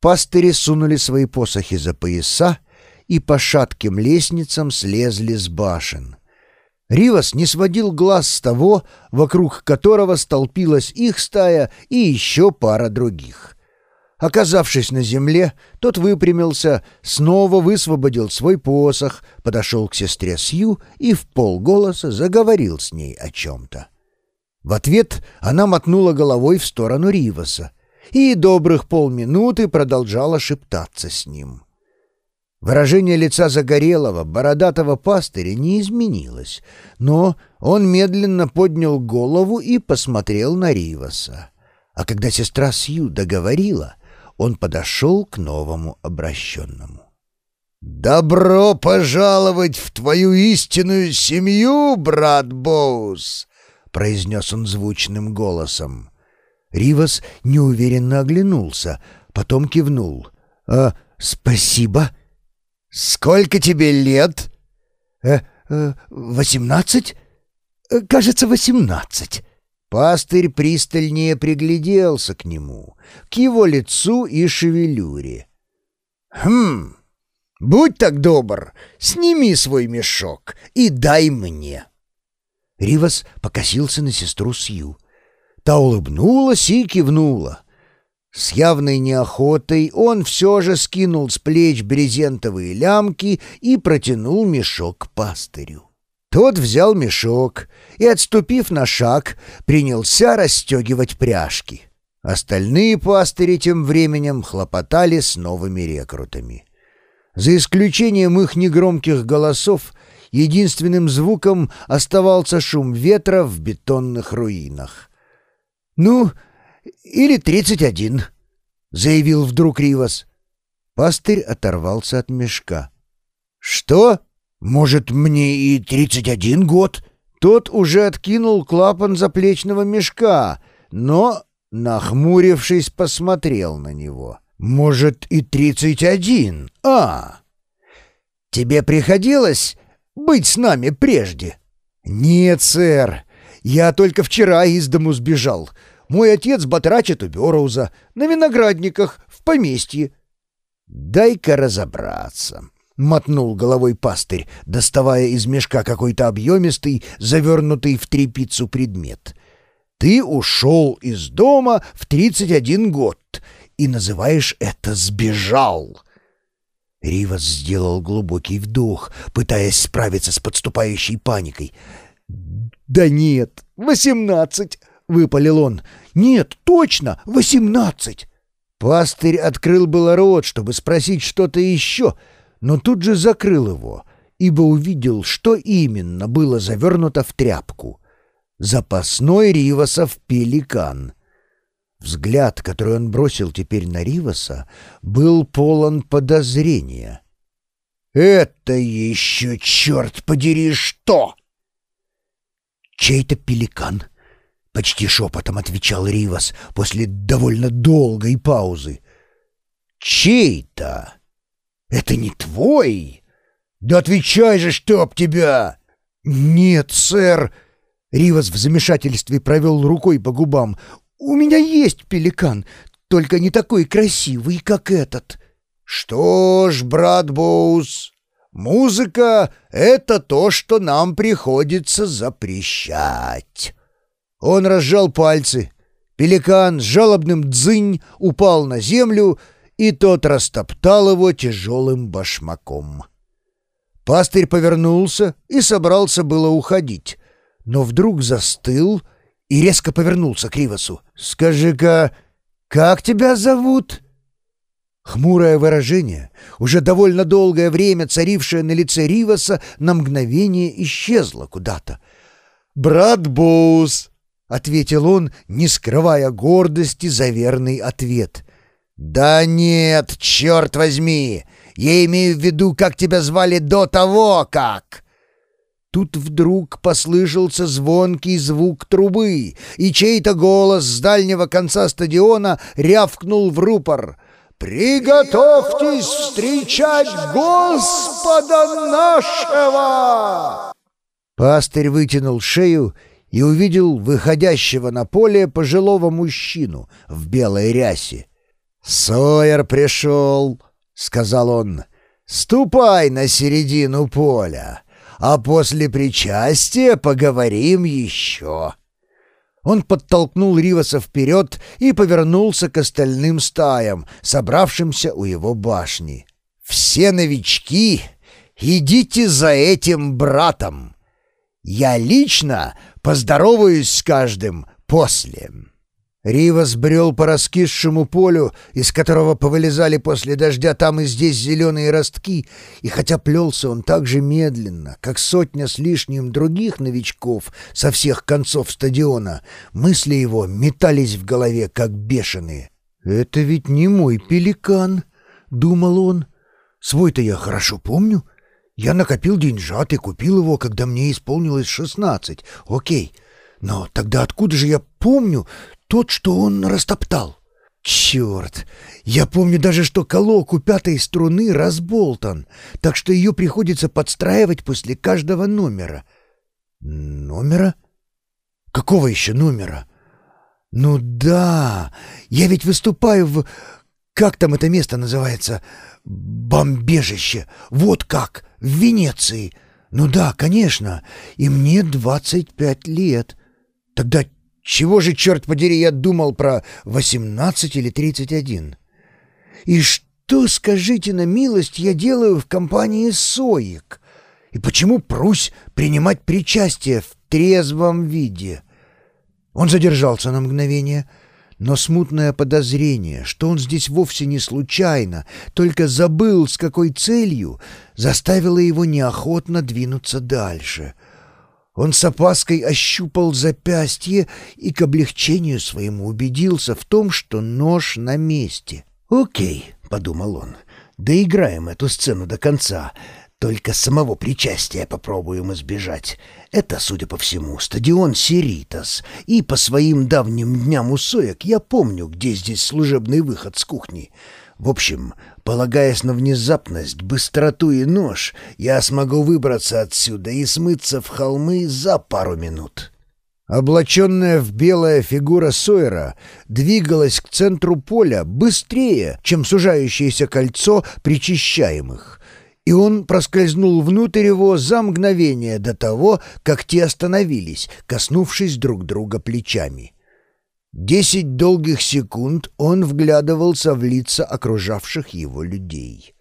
Пастыри сунули свои посохи за пояса и по шатким лестницам слезли с башен. Ривас не сводил глаз с того, вокруг которого столпилась их стая и еще пара других. Оказавшись на земле, тот выпрямился, снова высвободил свой посох, подошел к сестре Сью и в полголоса заговорил с ней о чем-то. В ответ она мотнула головой в сторону Риваса и добрых полминуты продолжала шептаться с ним. Выражение лица загорелого, бородатого пастыря не изменилось, но он медленно поднял голову и посмотрел на Риваса. А когда сестра Сью договорила, он подошел к новому обращенному. «Добро пожаловать в твою истинную семью, брат Боус!» — произнес он звучным голосом. Ривас неуверенно оглянулся, потом кивнул. «А, спасибо!» «Сколько тебе лет?» «Э, э, «Восемнадцать?» э, «Кажется, восемнадцать». Пастырь пристальнее пригляделся к нему, к его лицу и шевелюре. «Хм, будь так добр, сними свой мешок и дай мне». Ривас покосился на сестру Сью. Та улыбнулась и кивнула. С явной неохотой он все же скинул с плеч брезентовые лямки и протянул мешок пастырю. Тот взял мешок и, отступив на шаг, принялся расстегивать пряжки. Остальные пастыри тем временем хлопотали с новыми рекрутами. За исключением их негромких голосов, единственным звуком оставался шум ветра в бетонных руинах. «Ну, или тридцать один», — заявил вдруг Ривас. Пастырь оторвался от мешка. «Что?» «Может, мне и тридцать один год?» Тот уже откинул клапан заплечного мешка, но, нахмурившись, посмотрел на него. «Может, и тридцать один? А! Тебе приходилось быть с нами прежде?» «Нет, сэр. Я только вчера из дому сбежал. Мой отец батрачит у Бероуза, на виноградниках, в поместье». «Дай-ка разобраться», мотнул головой пастырь, доставая из мешка какой-то объемистый, завернутый в тряпицу предмет. «Ты ушел из дома в тридцать один год и называешь это «сбежал». Ривас сделал глубокий вдох, пытаясь справиться с подступающей паникой. «Да нет, восемнадцать!» — выпалил он. «Нет, точно, восемнадцать!» Пастырь открыл было рот, чтобы спросить что-то еще — но тут же закрыл его, ибо увидел, что именно было завернуто в тряпку. Запасной Ривасов пеликан. Взгляд, который он бросил теперь на Риваса, был полон подозрения. «Это еще, черт подери, что?» «Чей-то пеликан», — почти шепотом отвечал Ривас после довольно долгой паузы. «Чей-то?» «Это не твой?» «Да отвечай же, чтоб тебя!» «Нет, сэр!» Ривас в замешательстве провел рукой по губам. «У меня есть пеликан, только не такой красивый, как этот». «Что ж, брат Боус, музыка — это то, что нам приходится запрещать». Он разжал пальцы. Пеликан с жалобным дзынь упал на землю — и тот растоптал его тяжелым башмаком. Пастырь повернулся и собрался было уходить, но вдруг застыл и резко повернулся к Ривасу. «Скажи-ка, как тебя зовут?» Хмурое выражение, уже довольно долгое время царившее на лице Риваса, на мгновение исчезло куда-то. «Брат Боус!» — ответил он, не скрывая гордости за верный ответ. «Да нет, черт возьми! Я имею в виду, как тебя звали до того, как...» Тут вдруг послышался звонкий звук трубы, и чей-то голос с дальнего конца стадиона рявкнул в рупор. «Приготовьтесь встречать Господа нашего!» Пастырь вытянул шею и увидел выходящего на поле пожилого мужчину в белой рясе. «Сойер пришел», — сказал он. «Ступай на середину поля, а после причастия поговорим еще». Он подтолкнул Риваса вперед и повернулся к остальным стаям, собравшимся у его башни. «Все новички, идите за этим братом. Я лично поздороваюсь с каждым после». Рива сбрел по раскисшему полю, из которого повылезали после дождя там и здесь зеленые ростки, и хотя плелся он так же медленно, как сотня с лишним других новичков со всех концов стадиона, мысли его метались в голове, как бешеные. «Это ведь не мой пеликан», — думал он. «Свой-то я хорошо помню. Я накопил деньжат и купил его, когда мне исполнилось шестнадцать. Окей». Но тогда откуда же я помню тот, что он растоптал. Черт! Я помню даже, что колок у пятой струны разболтан, так что ее приходится подстраивать после каждого номера. Номера? Какого еще номера? Ну да, я ведь выступаю в... Как там это место называется? Бомбежище. Вот как, в Венеции. Ну да, конечно, и мне двадцать пять лет. Тогда чего же, черт подери, я думал про восемнадцать или тридцать один? И что, скажите на милость, я делаю в компании «Соик»? И почему прусь принимать причастие в трезвом виде? Он задержался на мгновение, но смутное подозрение, что он здесь вовсе не случайно, только забыл, с какой целью, заставило его неохотно двинуться дальше — он с опаской ощупал запястье и к облегчению своему убедился в том, что нож на месте. «Окей», — подумал он, — «доиграем эту сцену до конца. Только самого причастия попробуем избежать. Это, судя по всему, стадион Сиритас, и по своим давним дням усоек я помню, где здесь служебный выход с кухни. В общем, полагаясь на внезапность, быстроту и нож, я смогу выбраться отсюда и смыться в холмы за пару минут». Облаченная в белое фигура Сойера двигалась к центру поля быстрее, чем сужающееся кольцо причащаемых, и он проскользнул внутрь его за мгновение до того, как те остановились, коснувшись друг друга плечами. Десять долгих секунд он вглядывался в лица окружавших его людей.